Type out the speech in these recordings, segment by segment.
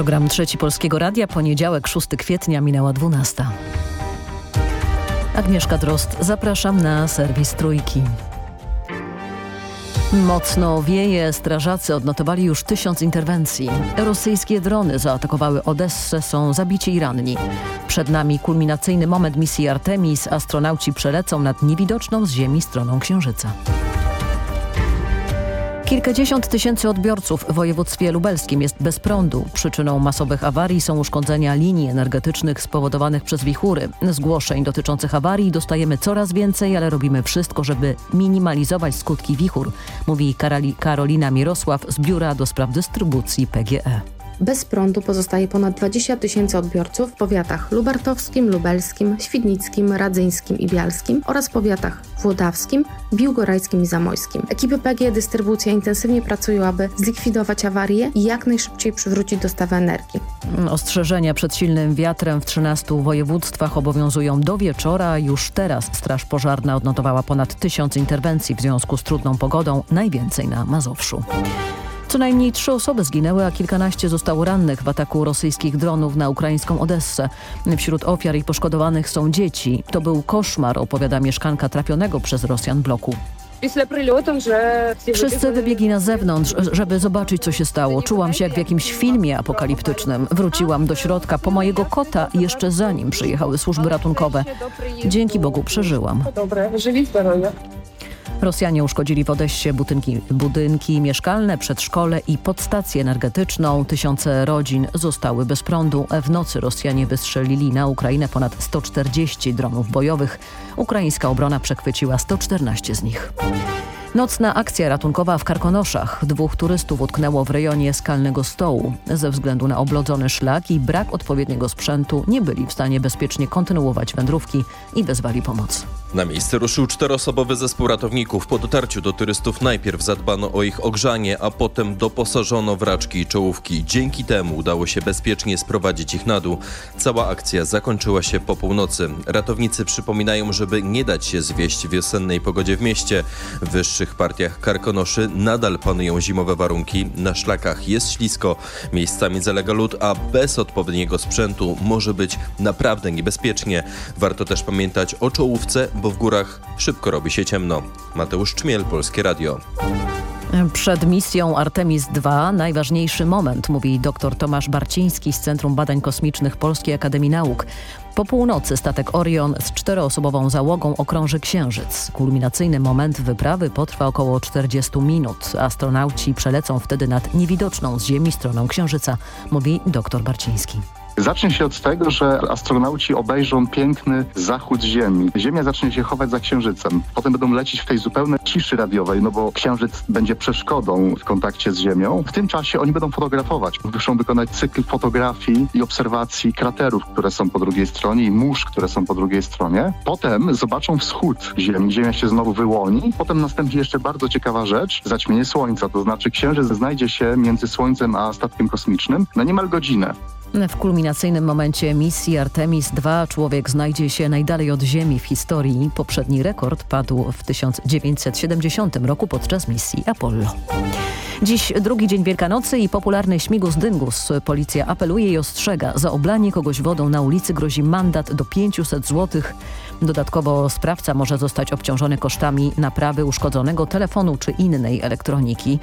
Program Trzeci Polskiego Radia, poniedziałek 6 kwietnia, minęła 12. Agnieszka Drost, zapraszam na serwis Trójki. Mocno wieje, strażacy odnotowali już tysiąc interwencji. Rosyjskie drony zaatakowały Odessę, są zabici i ranni. Przed nami kulminacyjny moment misji Artemis. Astronauci przelecą nad niewidoczną z Ziemi stroną Księżyca. Kilkadziesiąt tysięcy odbiorców w województwie lubelskim jest bez prądu. Przyczyną masowych awarii są uszkodzenia linii energetycznych spowodowanych przez wichury. Zgłoszeń dotyczących awarii dostajemy coraz więcej, ale robimy wszystko, żeby minimalizować skutki wichur, mówi Karolina Mirosław z Biura do Spraw Dystrybucji PGE. Bez prądu pozostaje ponad 20 tysięcy odbiorców w powiatach lubartowskim, lubelskim, świdnickim, radzyńskim i bialskim oraz powiatach włodawskim, biłgorajskim i zamojskim. Ekipy PG Dystrybucja intensywnie pracują, aby zlikwidować awarię i jak najszybciej przywrócić dostawę energii. Ostrzeżenia przed silnym wiatrem w 13 województwach obowiązują do wieczora. Już teraz Straż Pożarna odnotowała ponad tysiąc interwencji w związku z trudną pogodą, najwięcej na Mazowszu. Co najmniej trzy osoby zginęły, a kilkanaście zostało rannych w ataku rosyjskich dronów na ukraińską Odessę. Wśród ofiar i poszkodowanych są dzieci. To był koszmar, opowiada mieszkanka trafionego przez Rosjan bloku. Wszyscy wybiegli na zewnątrz, żeby zobaczyć, co się stało. Czułam się jak w jakimś filmie apokaliptycznym. Wróciłam do środka po mojego kota jeszcze zanim przyjechały służby ratunkowe. Dzięki Bogu przeżyłam. Rosjanie uszkodzili w Odessie budynki, budynki mieszkalne, przedszkole i podstację energetyczną. Tysiące rodzin zostały bez prądu. W nocy Rosjanie wystrzelili na Ukrainę ponad 140 dronów bojowych. Ukraińska obrona przechwyciła 114 z nich. Nocna akcja ratunkowa w Karkonoszach. Dwóch turystów utknęło w rejonie Skalnego Stołu. Ze względu na oblodzony szlak i brak odpowiedniego sprzętu nie byli w stanie bezpiecznie kontynuować wędrówki i wezwali pomoc. Na miejsce ruszył czteroosobowy zespół ratowników. Po dotarciu do turystów najpierw zadbano o ich ogrzanie, a potem doposażono w raczki i czołówki. Dzięki temu udało się bezpiecznie sprowadzić ich na dół. Cała akcja zakończyła się po północy. Ratownicy przypominają, żeby nie dać się zwieść wiosennej pogodzie w mieście. W wyższych partiach Karkonoszy nadal panują zimowe warunki. Na szlakach jest ślisko, miejscami zalega lód, a bez odpowiedniego sprzętu może być naprawdę niebezpiecznie. Warto też pamiętać o czołówce, bo w górach szybko robi się ciemno. Mateusz Czmiel, Polskie Radio. Przed misją Artemis II najważniejszy moment, mówi dr Tomasz Barciński z Centrum Badań Kosmicznych Polskiej Akademii Nauk. Po północy statek Orion z czteroosobową załogą okrąży Księżyc. Kulminacyjny moment wyprawy potrwa około 40 minut. Astronauci przelecą wtedy nad niewidoczną z Ziemi stroną Księżyca, mówi dr Barciński. Zacznie się od tego, że astronauci obejrzą piękny zachód Ziemi. Ziemia zacznie się chować za Księżycem. Potem będą lecieć w tej zupełnej ciszy radiowej, no bo Księżyc będzie przeszkodą w kontakcie z Ziemią. W tym czasie oni będą fotografować. Muszą wykonać cykl fotografii i obserwacji kraterów, które są po drugiej stronie i mórz, które są po drugiej stronie. Potem zobaczą wschód Ziemi. Ziemia się znowu wyłoni. Potem następnie jeszcze bardzo ciekawa rzecz, zaćmienie Słońca. To znaczy Księżyc znajdzie się między Słońcem a statkiem kosmicznym na niemal godzinę. W kulminacyjnym momencie misji Artemis II człowiek znajdzie się najdalej od Ziemi w historii. Poprzedni rekord padł w 1970 roku podczas misji Apollo. Dziś drugi dzień Wielkanocy i popularny śmigus dyngus. Policja apeluje i ostrzega. Za oblanie kogoś wodą na ulicy grozi mandat do 500 zł. Dodatkowo sprawca może zostać obciążony kosztami naprawy uszkodzonego telefonu czy innej elektroniki.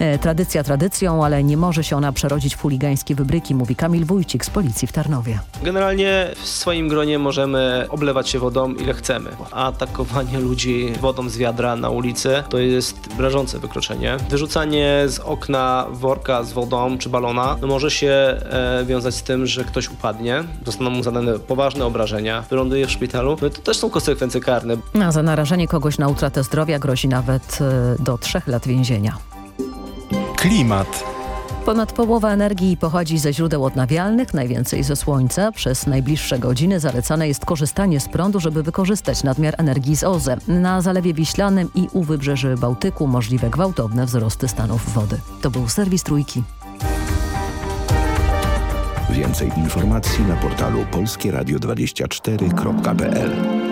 E, tradycja tradycją, ale nie może się ona przerodzić w chuligańskie wybryki, mówi Kamil Wójcik z Policji w Tarnowie. Generalnie w swoim gronie możemy oblewać się wodą ile chcemy. Atakowanie ludzi wodą z wiadra na ulicy to jest rażące wykroczenie. Wyrzucanie z okna worka z wodą czy balona no może się e, wiązać z tym, że ktoś upadnie, zostaną mu zadane poważne obrażenia, wyląduje w szpitalu. No to też są konsekwencje karne. A za narażenie kogoś na utratę zdrowia grozi nawet e, do trzech lat więzienia. Klimat. Ponad połowa energii pochodzi ze źródeł odnawialnych, najwięcej ze słońca. Przez najbliższe godziny zalecane jest korzystanie z prądu, żeby wykorzystać nadmiar energii z OZE. Na Zalewie Wiślanym i u wybrzeży Bałtyku możliwe gwałtowne wzrosty stanów wody. To był serwis Trójki. Więcej informacji na portalu polskieradio24.pl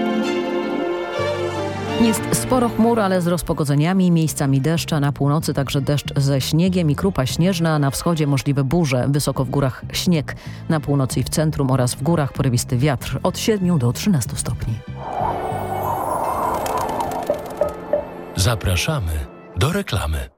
Jest sporo chmur, ale z rozpogodzeniami, miejscami deszcza, na północy także deszcz ze śniegiem i krupa śnieżna, na wschodzie możliwe burze, wysoko w górach śnieg, na północy i w centrum oraz w górach porywisty wiatr od 7 do 13 stopni. Zapraszamy do reklamy.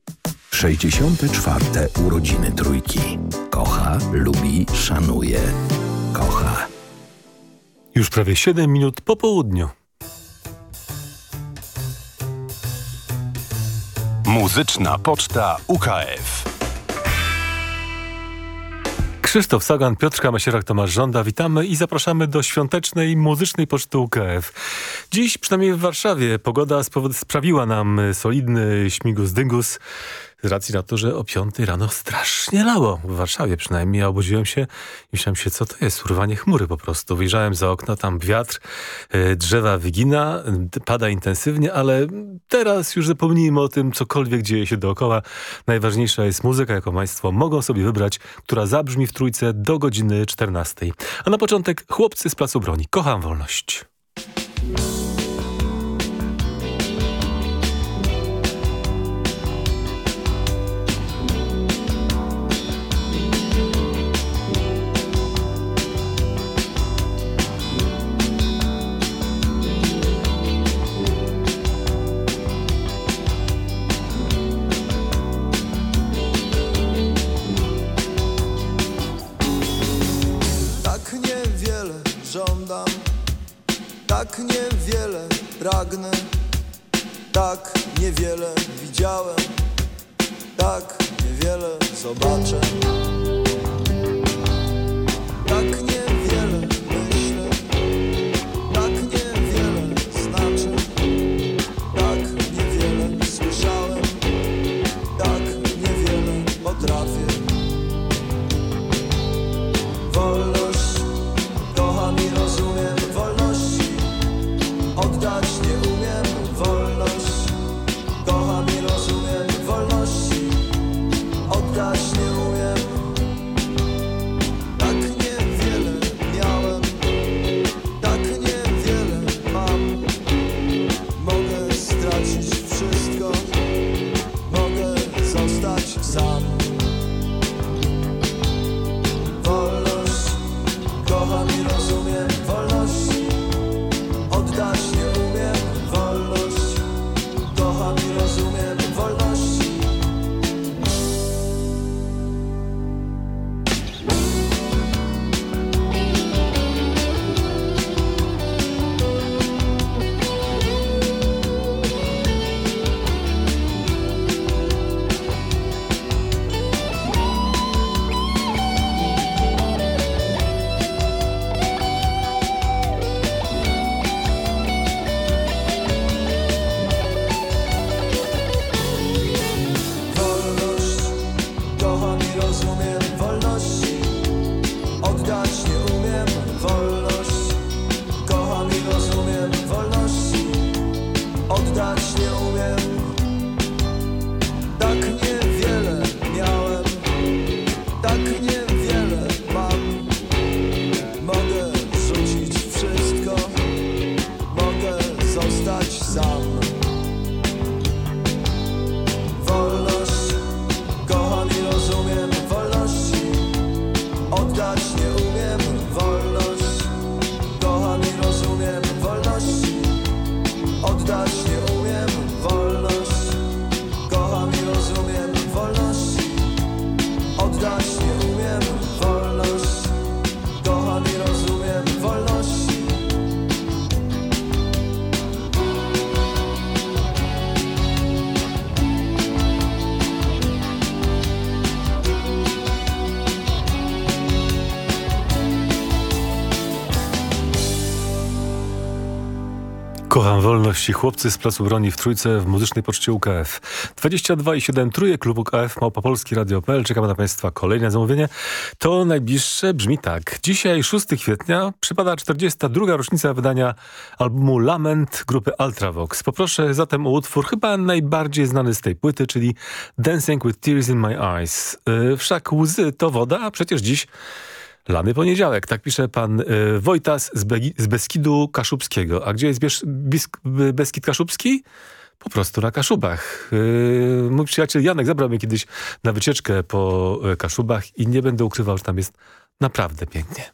64. urodziny trójki. Kocha, lubi, szanuje. Kocha. Już prawie 7 minut po południu. Muzyczna Poczta UKF. Krzysztof Sagan, Piotrka Masierak, Tomasz Żąda. Witamy i zapraszamy do świątecznej muzycznej poczty UKF. Dziś, przynajmniej w Warszawie, pogoda sprawiła nam solidny śmigus-dyngus z racji na to, że o 5 rano strasznie lało. W Warszawie przynajmniej. Ja obudziłem się i myślałem się, co to jest? Urwanie chmury po prostu. Wyjrzałem za okno, tam wiatr, drzewa wygina, pada intensywnie, ale teraz już zapomnijmy o tym, cokolwiek dzieje się dookoła. Najważniejsza jest muzyka, jaką Państwo mogą sobie wybrać, która zabrzmi w trójce do godziny 14. A na początek chłopcy z Placu Broni. Kocham wolność. Wolności chłopcy z Placu Broni w Trójce w Muzycznej Poczcie UKF. 22 i 7 trójek klub UKF Małopolski Radio.pl. Czekamy na Państwa kolejne zamówienie. To najbliższe brzmi tak. Dzisiaj 6 kwietnia przypada 42. rocznica wydania albumu Lament grupy Ultravox. Poproszę zatem o utwór chyba najbardziej znany z tej płyty, czyli Dancing with Tears in My Eyes. Yy, wszak łzy to woda, a przecież dziś Lany poniedziałek, tak pisze pan y, Wojtas z, Begi, z Beskidu Kaszubskiego. A gdzie jest Beskid Kaszubski? Po prostu na Kaszubach. Y, mój przyjaciel Janek zabrał mnie kiedyś na wycieczkę po y, Kaszubach i nie będę ukrywał, że tam jest naprawdę pięknie.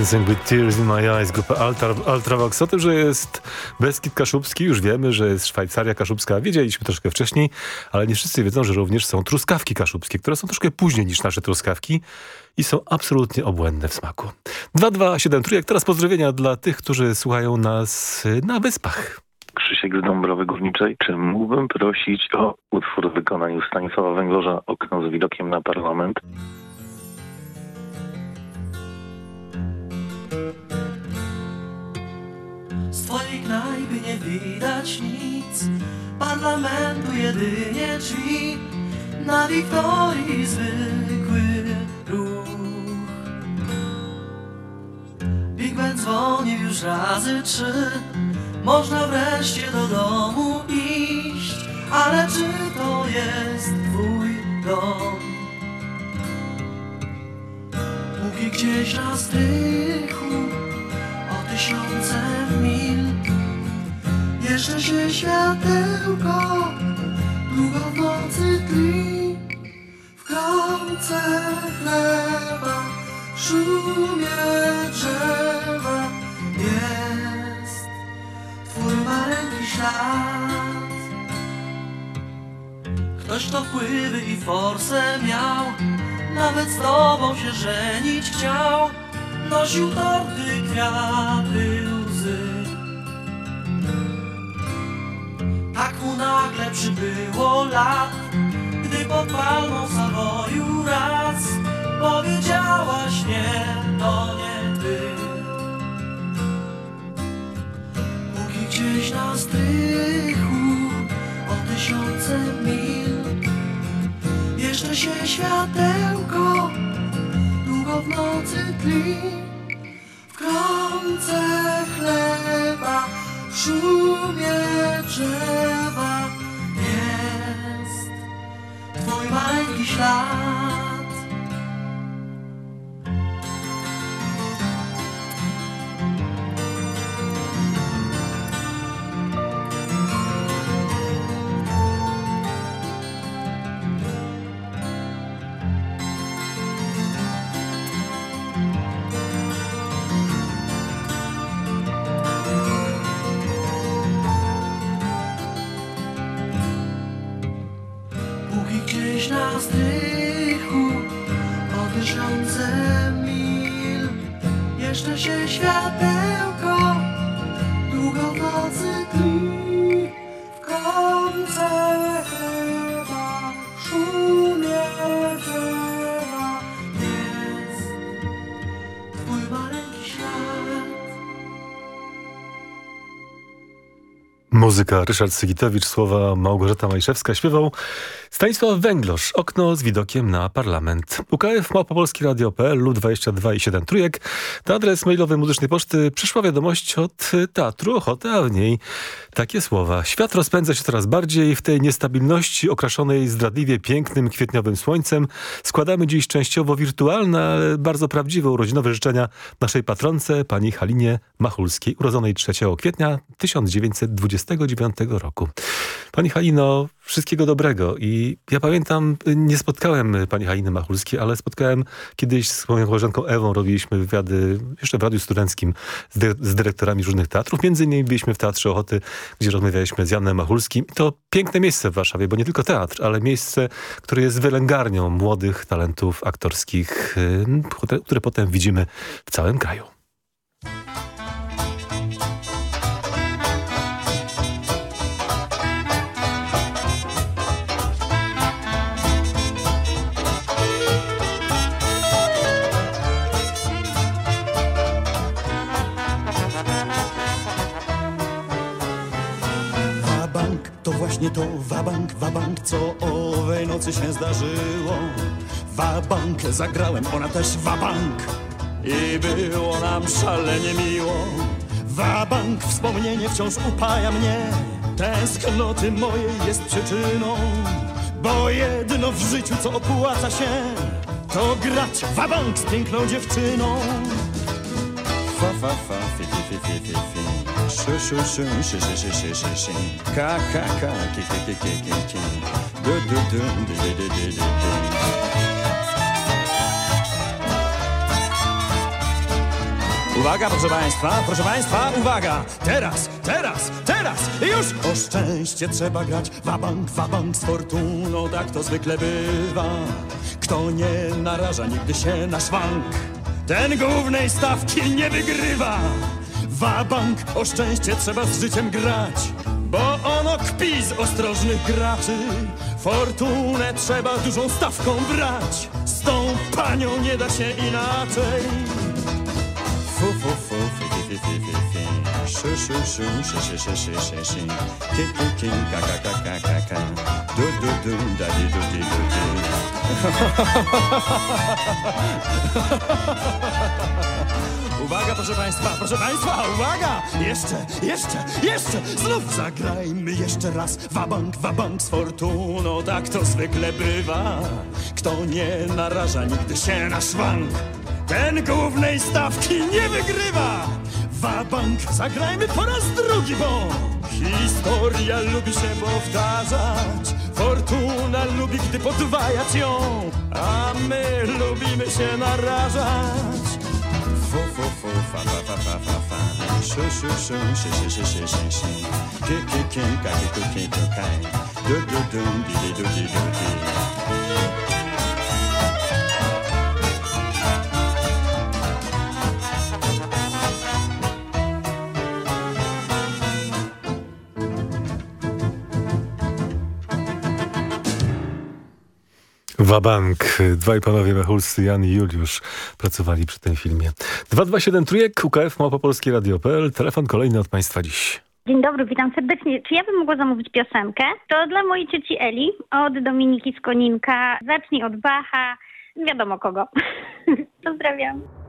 Dancing with Tears in My Eyes, grupa Ultra, Ultravox. O tym, że jest Beskid Kaszubski, już wiemy, że jest Szwajcaria Kaszubska. Wiedzieliśmy troszkę wcześniej, ale nie wszyscy wiedzą, że również są truskawki kaszubskie, które są troszkę później niż nasze truskawki i są absolutnie obłędne w smaku. 227 trójek. Teraz pozdrowienia dla tych, którzy słuchają nas na Wyspach. Krzysiek z Dąbrowy Górniczej. Czy mógłbym prosić o utwór w wykonaniu Stanisława Węgorza Okno z widokiem na parlament? Z twojej knajpy nie widać nic. Parlamentu jedynie drzwi. Na Wiktorii zwykły ruch. Big Ben dzwoni już razy trzy. Można wreszcie do domu iść. Ale czy to jest twój dom? Póki gdzieś na strychu o tysiące mil. Jeszcze się światełko długo w nocy tli. W kromce chleba szumie drzewa. Jest twój maleńki ślad. Ktoś to wpływy i forsę miał Nawet z tobą się żenić chciał. Nosił torty, kwiaty, łzy. Tak mu nagle przybyło lat Gdy pod palmą Savoyu raz. Powiedziałaś nie, to nie ty Póki gdzieś na strychu O tysiące mil Jeszcze się światełko Długo w nocy tli. W kromce chleba W szumie drzewa. Jest Twój maleńki ślad Muzyka. Ryszard Sygitowicz, słowa Małgorzata Majszewska śpiewał Stanisław Węglosz, okno z widokiem na parlament. UKF Małopolski Radio.pl LU 22 i 7 trójek. Na adres mailowy muzycznej poczty przyszła wiadomość od Teatru Ochoty, a w niej takie słowa. Świat rozpędza się coraz bardziej w tej niestabilności okraszonej zdradliwie pięknym kwietniowym słońcem. Składamy dziś częściowo wirtualne, ale bardzo prawdziwe urodzinowe życzenia naszej patronce, pani Halinie Machulskiej, urodzonej 3 kwietnia 1929 roku. Pani Halino, wszystkiego dobrego i ja pamiętam, nie spotkałem pani Haliny Machulskiej, ale spotkałem kiedyś z moją koleżanką Ewą, robiliśmy wywiady jeszcze w Radiu Studenckim z, dy z dyrektorami różnych teatrów. Między innymi byliśmy w Teatrze Ochoty, gdzie rozmawialiśmy z Janem Machulskim. I to piękne miejsce w Warszawie, bo nie tylko teatr, ale miejsce, które jest wylęgarnią młodych talentów aktorskich, y, które potem widzimy w całym kraju. Właśnie to wabank, wabank, co owej nocy się zdarzyło. Wabank zagrałem, ona też wabank i było nam szalenie miło. Wabank wspomnienie wciąż upaja mnie, tęsknoty mojej jest przyczyną. Bo jedno w życiu, co opłaca się, to grać wabank z piękną dziewczyną. Fa, fa, fa, fi, fi, fi, fi, fi, Shu, shu, shu, shi, shi, shi, shi, shi, shi. Ka, ka, ka, ki, ki, ki, ki, ki, ki. Du, du, du, du, du, du, du, du. Uwaga, proszę Państwa, proszę Państwa, uwaga! Teraz, teraz, teraz i już! O szczęście trzeba grać, wabank, wabank z fortuną, tak to zwykle bywa. Kto nie naraża nigdy się na szwank, ten głównej stawki nie wygrywa. Wabank, o szczęście trzeba z życiem grać, bo ono kpi z ostrożnych graczy. Fortunę trzeba dużą stawką brać, z tą panią nie da się inaczej. Fu, fu, fu, fi, fi, fi, fi, fi, fi. Szu, szu, szu, szy, szy, szy, szy, szy, szy. Ki, ki, ki, ka, ka, ka, ka, ka, ka. Du, du, du, da, di, du, di, du, di. Uwaga, proszę Państwa, proszę Państwa, uwaga! Jeszcze, jeszcze, jeszcze! Znów zagrajmy jeszcze raz wabank, wabank z fortuną, tak to zwykle bywa. Kto nie naraża nigdy się na szwank, ten głównej stawki nie wygrywa! Wabank, zagrajmy po raz drugi, bo historia lubi się powtarzać. Fortuna lubi, gdy podwajać ją, a my lubimy się narażać. Fu, fu, fu, fa, fa, fa, fa, fa, fa. Szu, szu, szu, szy, szy, szy, szy, szy, szy. Ki, ki, ki, ka, ki, ku, ki, tu, kaj. Du, du, du, di, di, du, di, Wabank. Dwaj panowie Mechulscy, Jan i Juliusz pracowali przy tym filmie. 227 trójek, UKF, Małopolskie Radio.pl. Telefon kolejny od państwa dziś. Dzień dobry, witam serdecznie. Czy ja bym mogła zamówić piosenkę? To dla mojej cioci Eli, od Dominiki z Koninka. Zacznij od Bacha, wiadomo kogo. Pozdrawiam.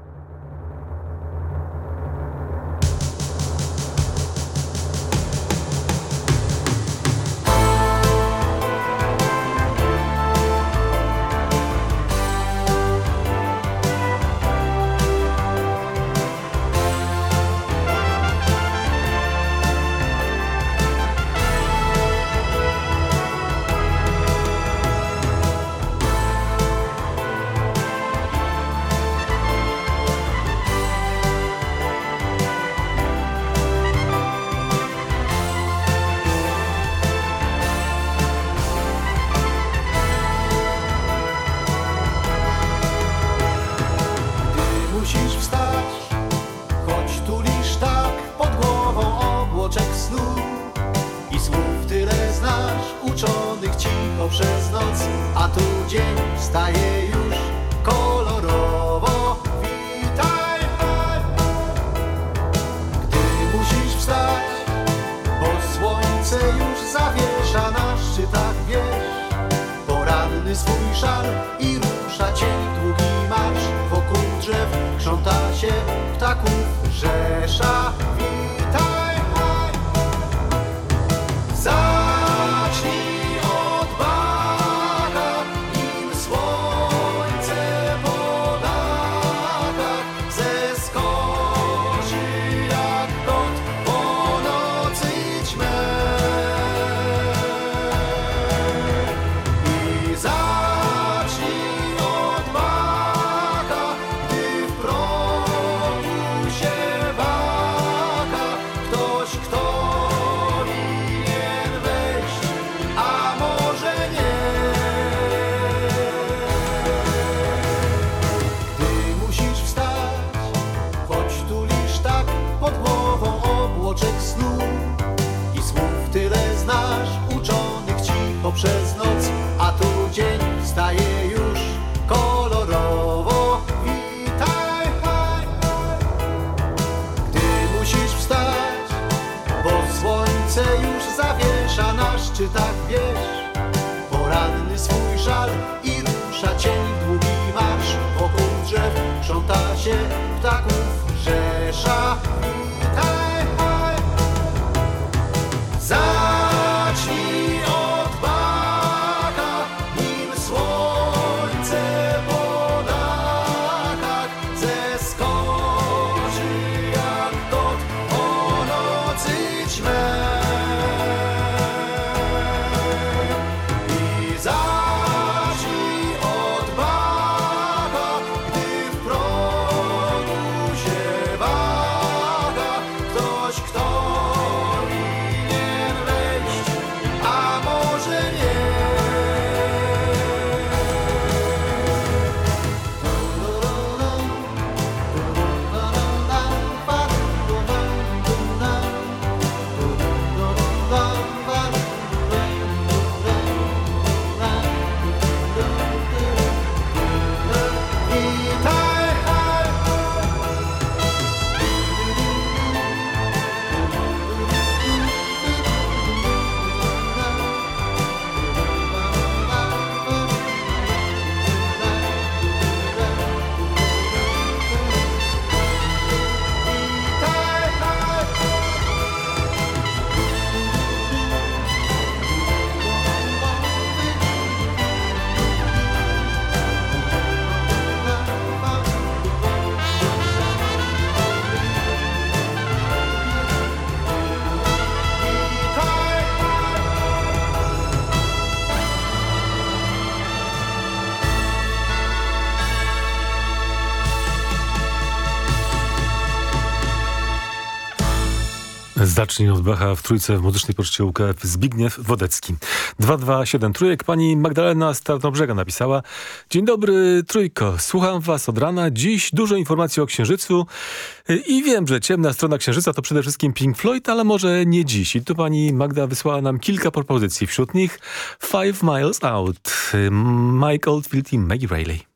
Przez Zacznij od Bacha w trójce w muzycznej poczcie UKF Zbigniew Wodecki. 227 trójek pani Magdalena z napisała Dzień dobry trójko, słucham was od rana. Dziś dużo informacji o Księżycu i wiem, że ciemna strona Księżyca to przede wszystkim Pink Floyd, ale może nie dziś. I tu pani Magda wysłała nam kilka propozycji. Wśród nich Five Miles Out, Mike Oldfield i Maggie Rayleigh.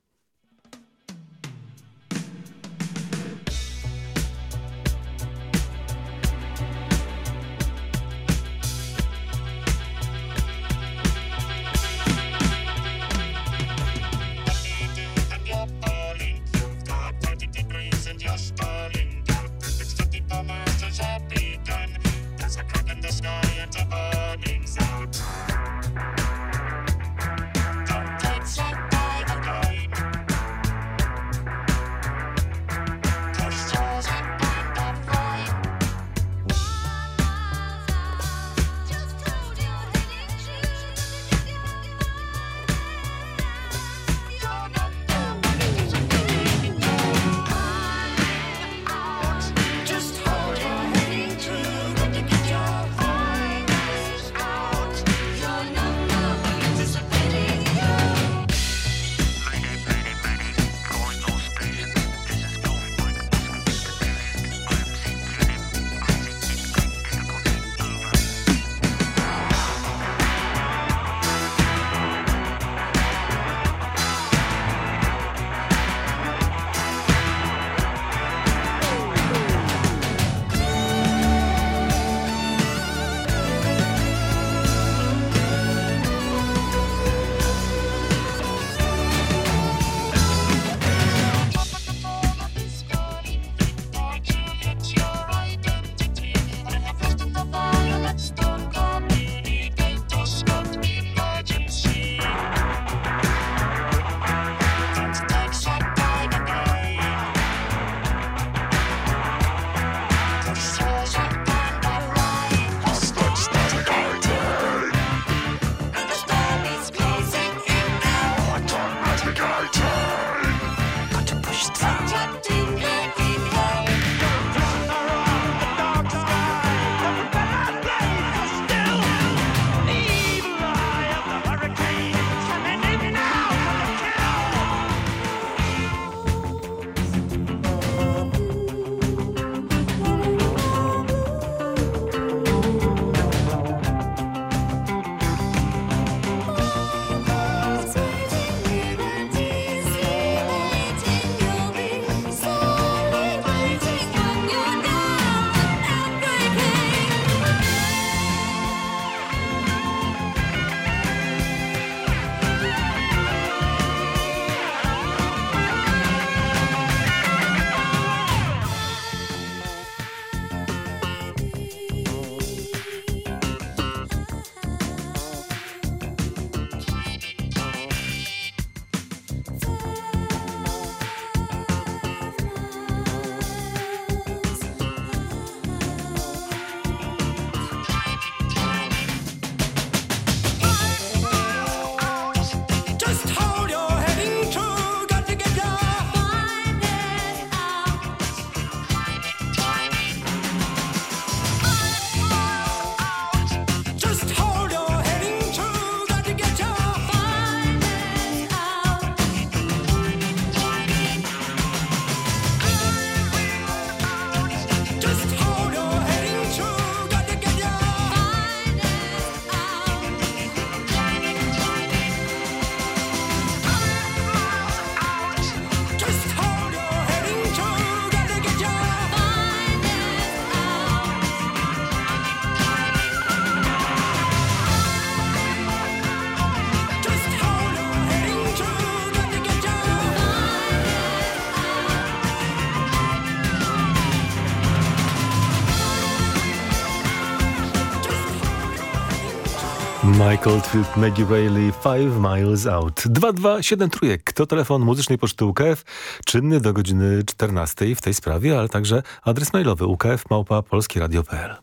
Mike Oldfield, Maggie Rayleigh, Five Miles Out. 227 trójek to telefon muzycznej poczty UKF, czynny do godziny 14 w tej sprawie, ale także adres mailowy ukf małpa polskieradio.pl.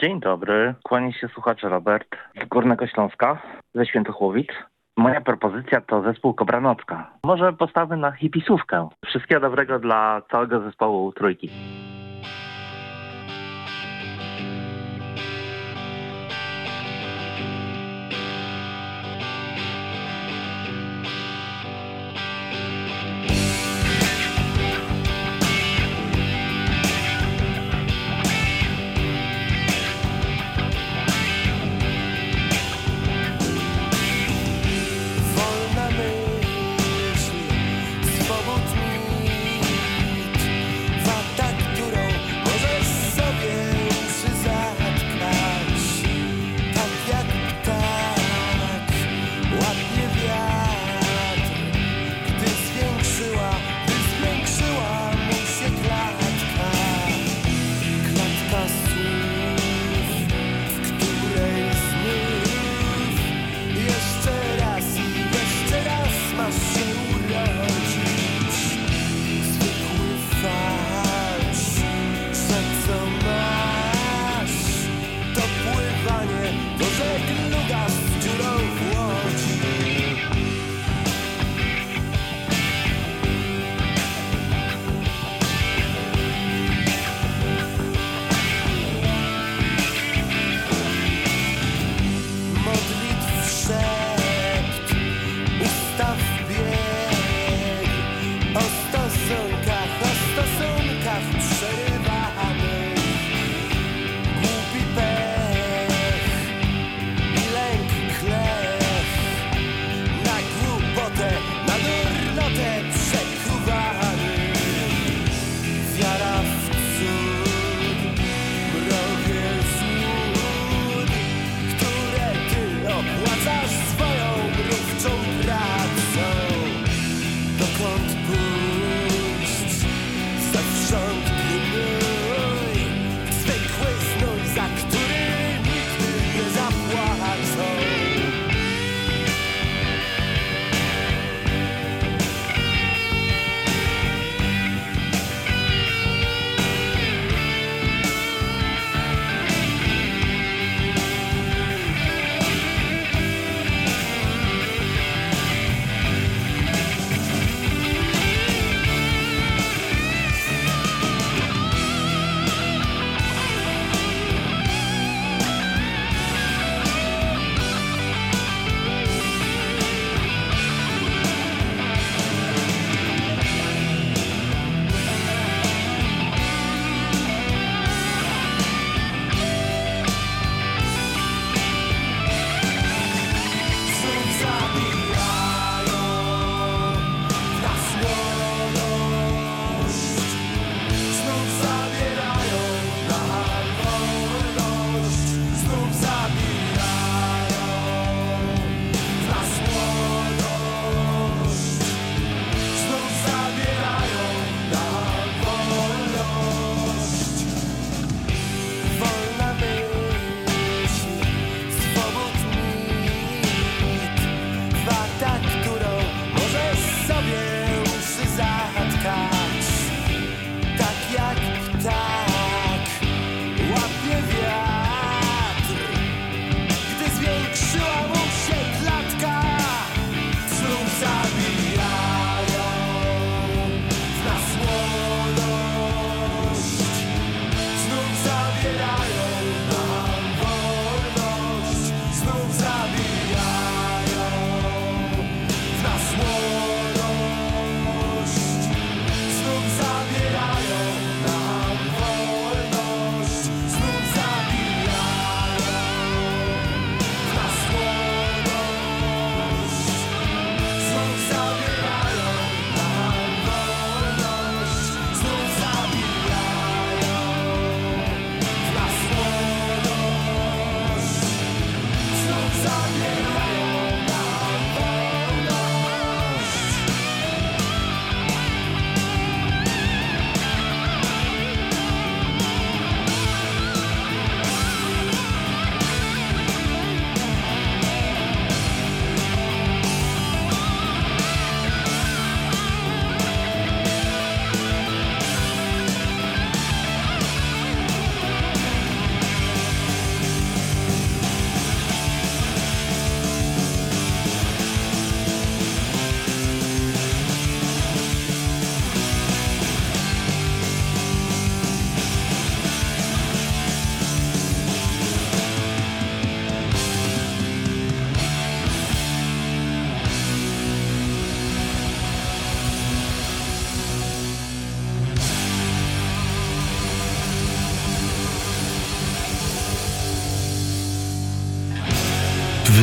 Dzień dobry, kłania się słuchacz Robert z Górnego Śląska, ze Świętochłowic. Moja propozycja to zespół Kobranocka. Może postawmy na hipisówkę. Wszystkiego dobrego dla całego zespołu Trójki.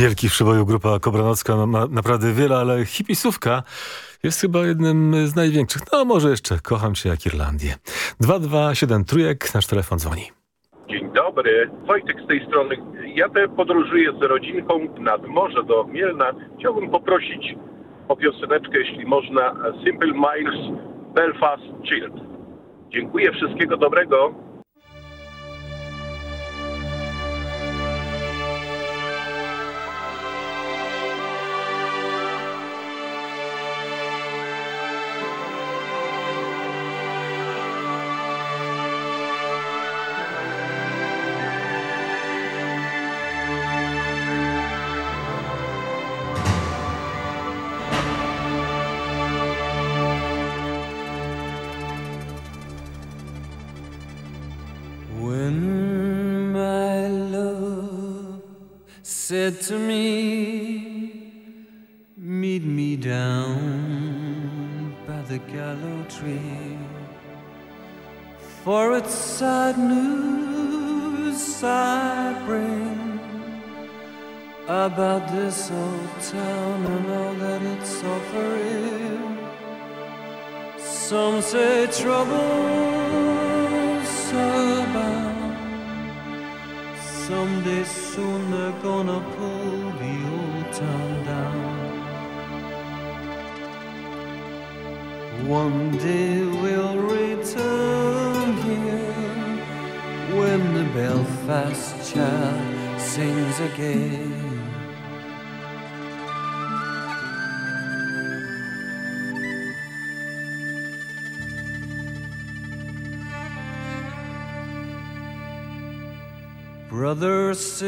Wielki w przyboju grupa Kobranocka ma naprawdę wiele, ale hipisówka jest chyba jednym z największych. No może jeszcze Kocham Cię jak Irlandię. 227 trójek, nasz telefon dzwoni. Dzień dobry, Wojtek z tej strony. Ja te podróżuję z rodzinką nad morze do Mielna. Chciałbym poprosić o pioseneczkę, jeśli można, Simple Miles Belfast Chilled. Dziękuję, wszystkiego dobrego.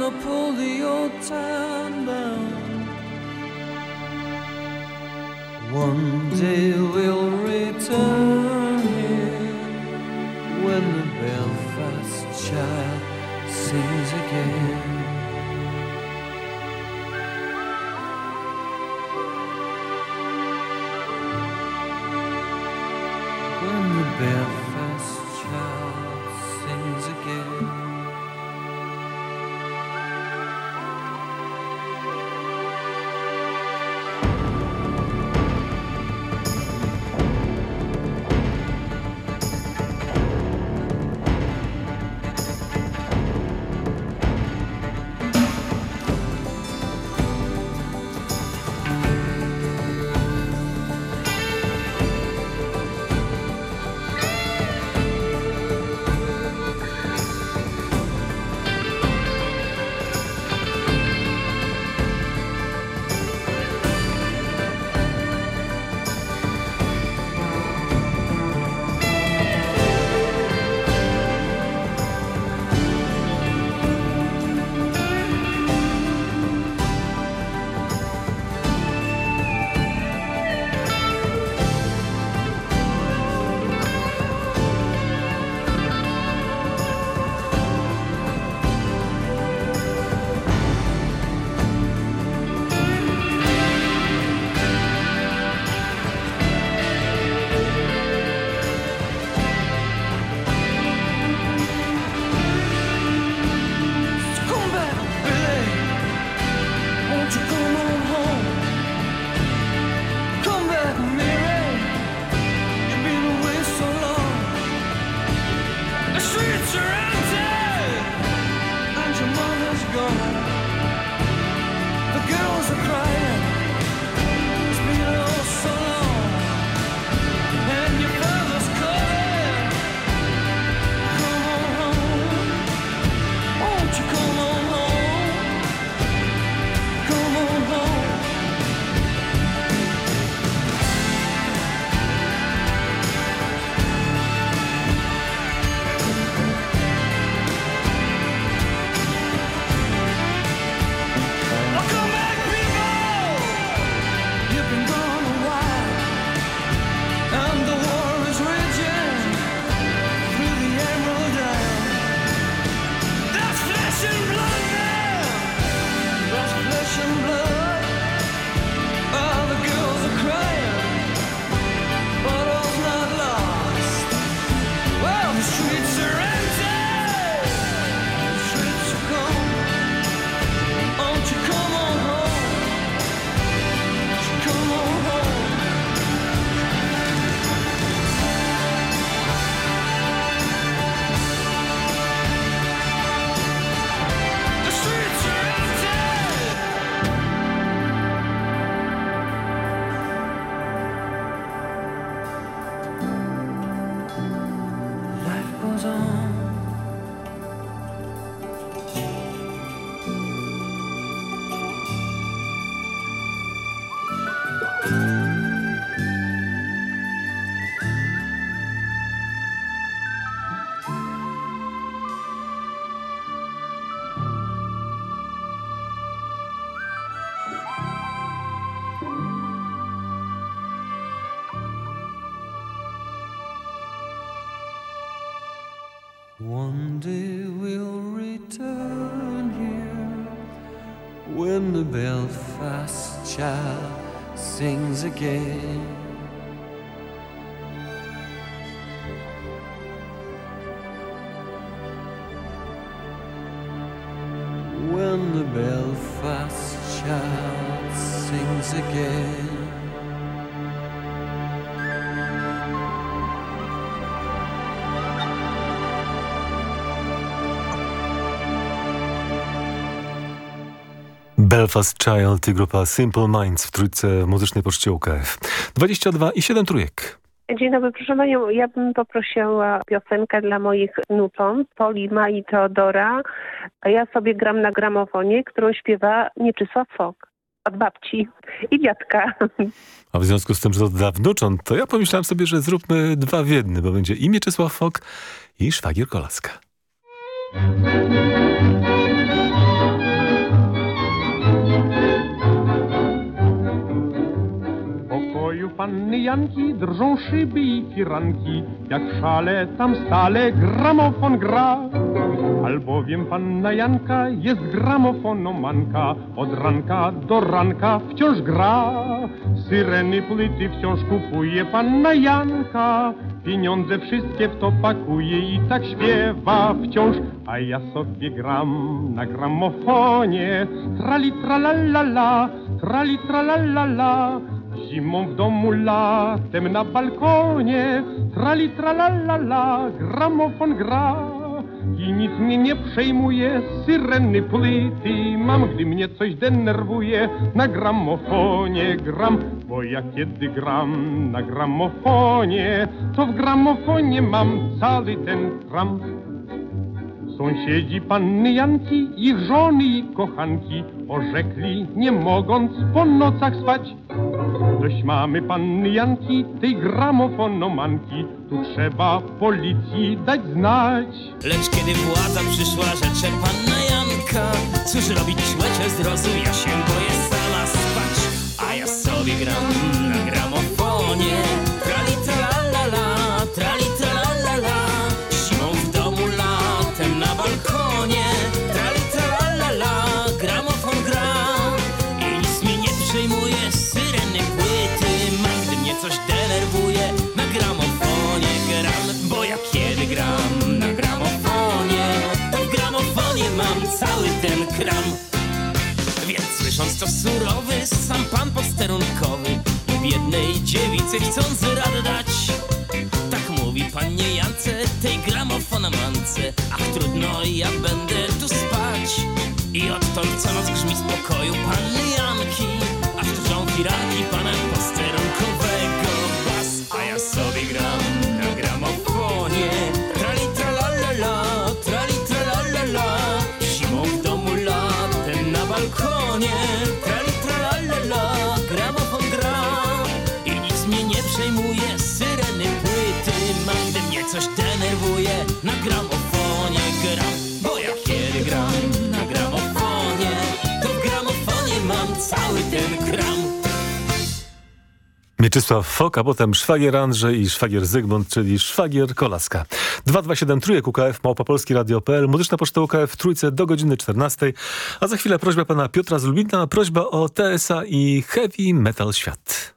gonna pull the old town down. One day we'll return Again. When the Belfast child sings again. Belfast Child i grupa Simple Minds w trójce muzycznej poczcie UKF. 22 i 7 trójek. Dzień dobry, proszę Panią. Ja bym poprosiła piosenkę dla moich nucząt, Poli, Mai, Teodora. A ja sobie gram na gramofonie, którą śpiewa Mieczysław Fok od babci i dziadka. A w związku z tym, że to dla wnucząt, to ja pomyślałem sobie, że zróbmy dwa w jednym, bo będzie i Mieczysław Fok i Szwagier Kolaska. Panny Janki drżą szyby i firanki, jak szale tam stale gramofon gra. Albowiem panna Janka jest gramofonomanka, od ranka do ranka wciąż gra. Syreny płyty wciąż kupuje panna Janka, pieniądze wszystkie w to pakuje i tak śpiewa wciąż, a ja sobie gram na gramofonie. Trali tralalala, trali tralalala, Zimą w domu, latem na balkonie, trali tralalala, gramofon gra. I nic mnie nie przejmuje, syreny płyty mam, gdy mnie coś denerwuje, na gramofonie gram, bo ja kiedy gram na gramofonie, to w gramofonie mam cały ten kram. Sąsiedzi panny Janki, ich żony i kochanki orzekli, nie mogąc po nocach spać. Dość mamy panny Janki, tej gramofonomanki, tu trzeba policji dać znać. Lecz kiedy władza przyszła, rzecze panna Janka Cóż robić człecze zrozum, ja się boję sama spać A ja sobie gram na gramofonie kram Więc słysząc to surowy sam pan posterunkowy Biednej dziewicy chcąc radę dać Tak mówi pannie Jance, tej gramofonamance Ach trudno, ja będę tu spać. I odtąd co noc grzmi z pokoju panny Janki Aż drżą firaki pana balkonie Mieczysław Fok, a potem szwagier Andrzej i szwagier Zygmunt, czyli szwagier Kolaska. 227 trójek UKF, Małopolski Radio.pl, muzyczna poczta UKF trójce do godziny 14. A za chwilę prośba pana Piotra z Lubina, prośba o TSA i Heavy Metal Świat.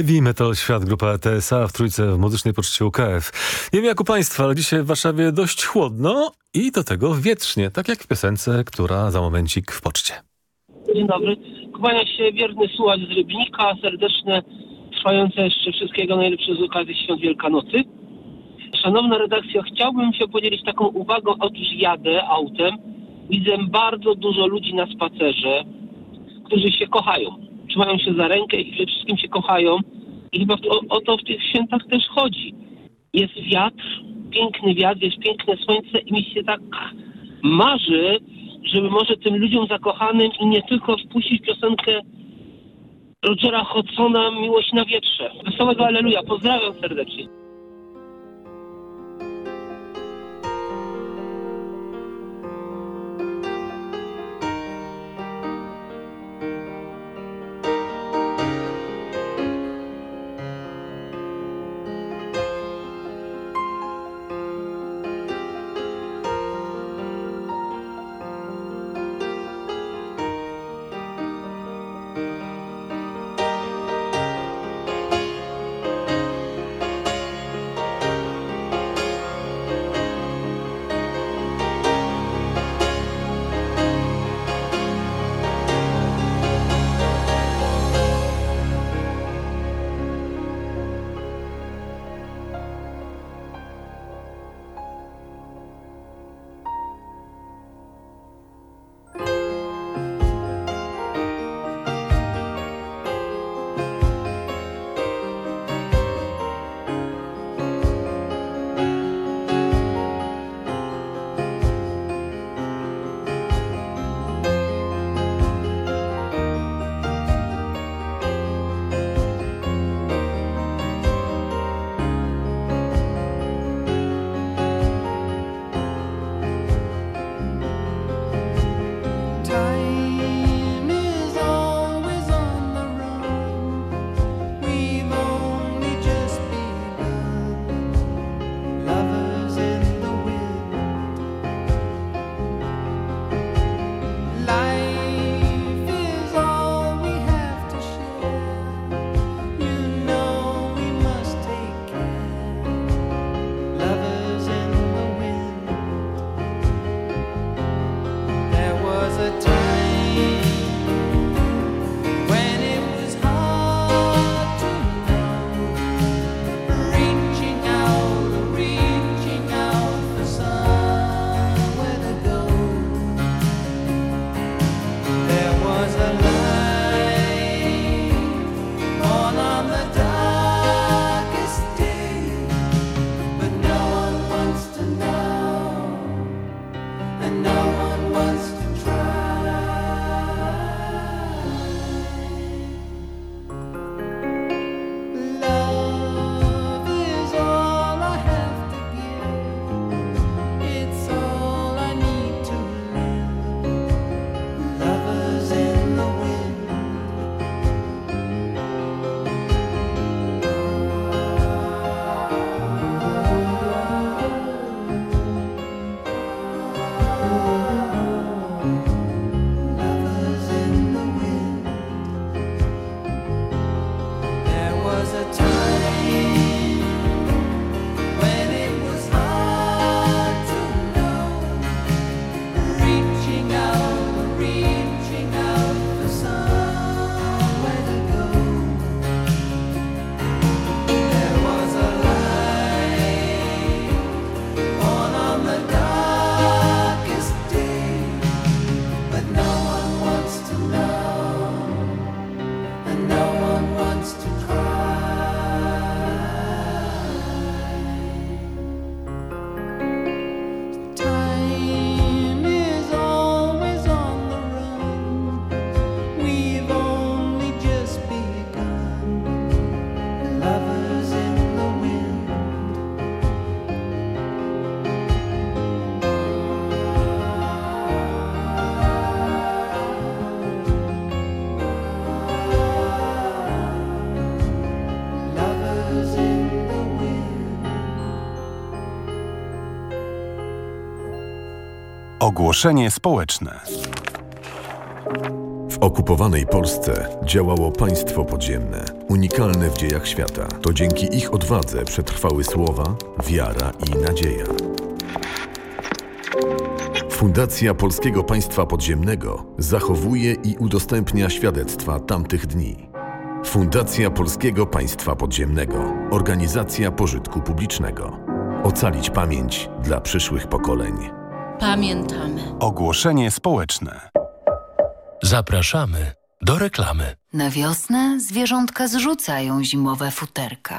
Heavy Metal Świat, grupa TSA w trójce w muzycznej poczcie UKF. Nie wiem jak u Państwa, ale dzisiaj w Warszawie dość chłodno i do tego wietrznie, tak jak w piosence, która za momencik w poczcie. Dzień dobry. Kłania się wierny słuchacz z Rybnika. Serdeczne, trwające jeszcze wszystkiego najlepsze z okazji Świąt Wielkanocy. Szanowna redakcja, chciałbym się podzielić taką uwagą. Otóż jadę autem, widzę bardzo dużo ludzi na spacerze, którzy się kochają. Trzymają się za rękę i przede wszystkim się kochają. I chyba o, o to w tych świętach też chodzi. Jest wiatr, piękny wiatr, jest piękne słońce i mi się tak marzy, żeby może tym ludziom zakochanym i nie tylko wpuścić piosenkę Rogera Hodsona Miłość na wietrze. Wesołego Aleluja. Pozdrawiam serdecznie. Ogłoszenie społeczne. W okupowanej Polsce działało państwo podziemne, unikalne w dziejach świata. To dzięki ich odwadze przetrwały słowa, wiara i nadzieja. Fundacja Polskiego Państwa Podziemnego zachowuje i udostępnia świadectwa tamtych dni. Fundacja Polskiego Państwa Podziemnego, organizacja pożytku publicznego. Ocalić pamięć dla przyszłych pokoleń. Pamiętamy. Ogłoszenie społeczne. Zapraszamy do reklamy. Na wiosnę zwierzątka zrzucają zimowe futerka.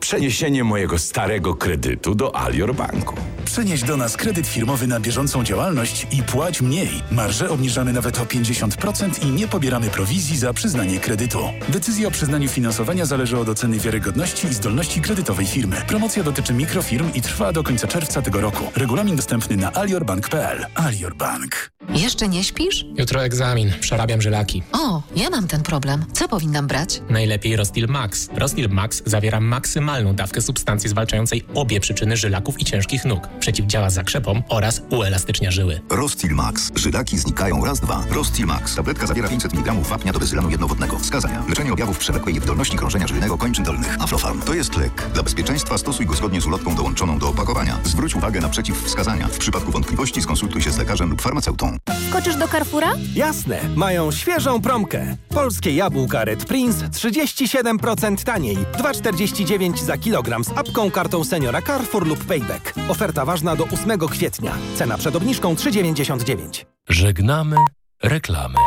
przeniesienie mojego starego kredytu do Alior Banku. Przenieś do nas kredyt firmowy na bieżącą działalność i płać mniej. Marże obniżamy nawet o 50% i nie pobieramy prowizji za przyznanie kredytu. Decyzja o przyznaniu finansowania zależy od oceny wiarygodności i zdolności kredytowej firmy. Promocja dotyczy mikrofirm i trwa do końca czerwca tego roku. Regulamin dostępny na aliorbank.pl. Alior Bank. Jeszcze nie śpisz? Jutro egzamin, przerabiam żylaki. O, ja mam ten problem. Co powinnam brać? Najlepiej Rostil Max. Rostil Max zawiera maksymalną dawkę substancji zwalczającej obie przyczyny żylaków i ciężkich nóg. Przeciwdziała zakrzepom oraz uelastycznia żyły. Rostil Max. Żylaki znikają raz, dwa. Rostil Max. Tabletka zawiera 500 mg wapnia do bezylanu jednowodnego. Wskazania. Leczenie objawów przewlekłej niewydolności krążenia żylnego kończyn dolnych. Aflofarm. To jest lek. Dla bezpieczeństwa stosuj go zgodnie z ulotką dołączoną do opakowania. Zwróć uwagę na przeciwwskazania. W przypadku wątpliwości skonsultuj się z lekarzem lub farmaceutą. Skoczysz do Carrefoura? Jasne, mają świeżą promkę. Polskie jabłka Red Prince 37% taniej. 2,49 za kilogram z apką, kartą seniora Carrefour lub Payback. Oferta ważna do 8 kwietnia. Cena przed obniżką 3,99. Żegnamy reklamy.